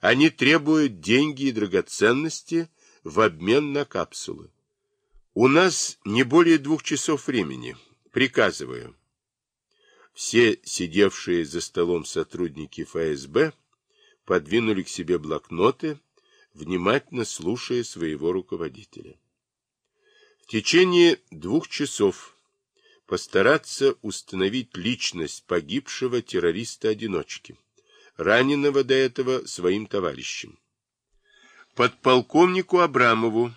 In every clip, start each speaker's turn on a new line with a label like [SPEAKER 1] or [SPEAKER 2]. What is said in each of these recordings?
[SPEAKER 1] Они требуют деньги и драгоценности в обмен на капсулы. У нас не более двух часов времени. Приказываю. Все сидевшие за столом сотрудники ФСБ подвинули к себе блокноты, внимательно слушая своего руководителя. В течение двух часов постараться установить личность погибшего террориста-одиночки, раненого до этого своим товарищем. Подполковнику Абрамову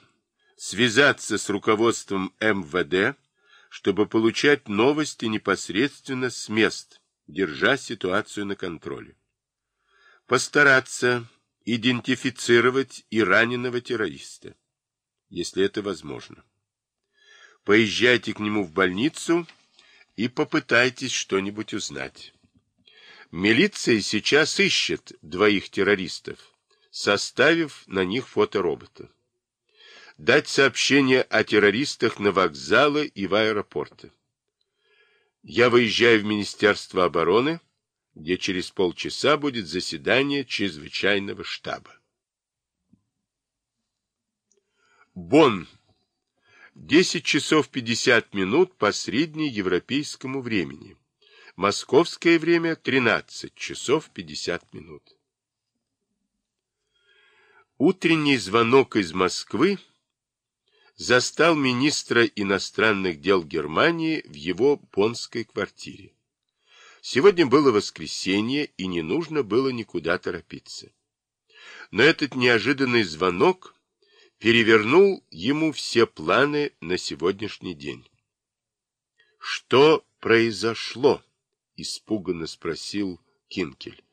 [SPEAKER 1] связаться с руководством МВД, чтобы получать новости непосредственно с мест, держа ситуацию на контроле. Постараться идентифицировать и раненого террориста, если это возможно. Поезжайте к нему в больницу и попытайтесь что-нибудь узнать. Милиция сейчас ищет двоих террористов, составив на них фоторобота дать сообщение о террористах на вокзалы и в аэропорты. Я выезжаю в Министерство обороны, где через полчаса будет заседание чрезвычайного штаба. Бонн. 10 часов 50 минут по среднеевропейскому времени. Московское время 13 часов 50 минут. Утренний звонок из Москвы застал министра иностранных дел Германии в его бонской квартире. Сегодня было воскресенье, и не нужно было никуда торопиться. Но этот неожиданный звонок перевернул ему все планы на сегодняшний день. «Что произошло?» — испуганно спросил Кинкель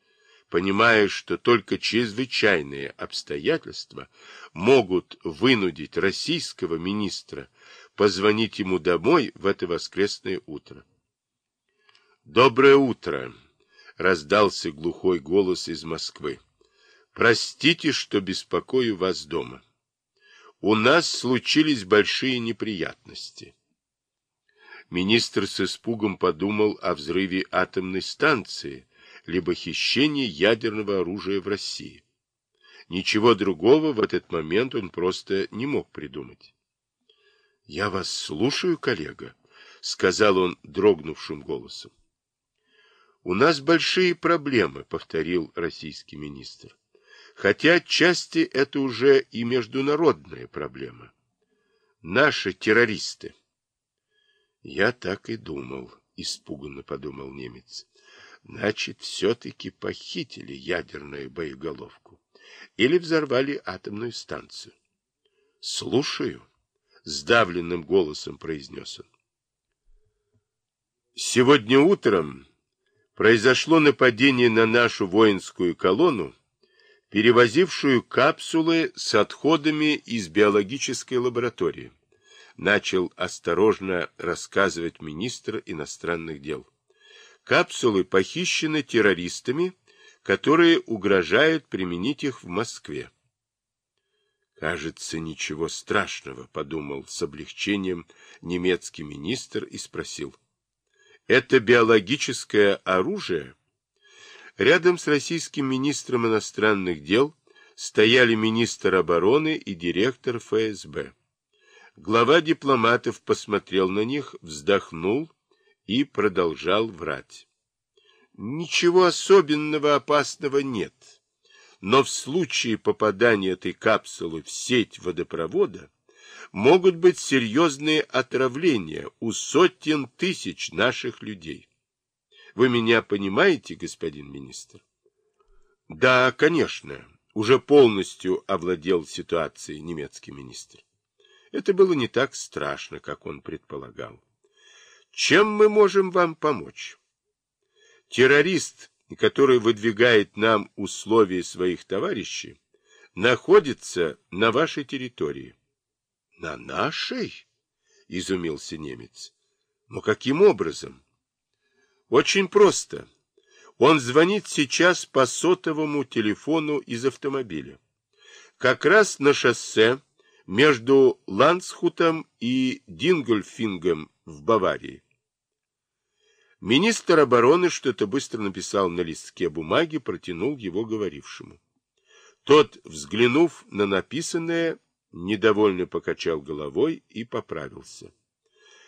[SPEAKER 1] понимая, что только чрезвычайные обстоятельства могут вынудить российского министра позвонить ему домой в это воскресное утро. «Доброе утро!» — раздался глухой голос из Москвы. «Простите, что беспокою вас дома. У нас случились большие неприятности». Министр с испугом подумал о взрыве атомной станции, либо хищение ядерного оружия в России. Ничего другого в этот момент он просто не мог придумать. — Я вас слушаю, коллега, — сказал он дрогнувшим голосом. — У нас большие проблемы, — повторил российский министр. Хотя отчасти это уже и международная проблема. Наши террористы. — Я так и думал, — испуганно подумал немец. Значит, все-таки похитили ядерную боеголовку или взорвали атомную станцию. — Слушаю, — сдавленным голосом произнес он. Сегодня утром произошло нападение на нашу воинскую колонну, перевозившую капсулы с отходами из биологической лаборатории, начал осторожно рассказывать министр иностранных дел. Капсулы похищены террористами, которые угрожают применить их в Москве. Кажется, ничего страшного, подумал с облегчением немецкий министр и спросил. Это биологическое оружие? Рядом с российским министром иностранных дел стояли министр обороны и директор ФСБ. Глава дипломатов посмотрел на них, вздохнул и продолжал врать. Ничего особенного опасного нет, но в случае попадания этой капсулы в сеть водопровода могут быть серьезные отравления у сотен тысяч наших людей. Вы меня понимаете, господин министр? Да, конечно, уже полностью овладел ситуацией немецкий министр. Это было не так страшно, как он предполагал. Чем мы можем вам помочь? Террорист, который выдвигает нам условия своих товарищей, находится на вашей территории. — На нашей? — изумился немец. — Но каким образом? — Очень просто. Он звонит сейчас по сотовому телефону из автомобиля. Как раз на шоссе между Лансхутом и Дингольфингом в Баварии. Министр обороны что-то быстро написал на листке бумаги, протянул его говорившему. Тот, взглянув на написанное, недовольно покачал головой и поправился.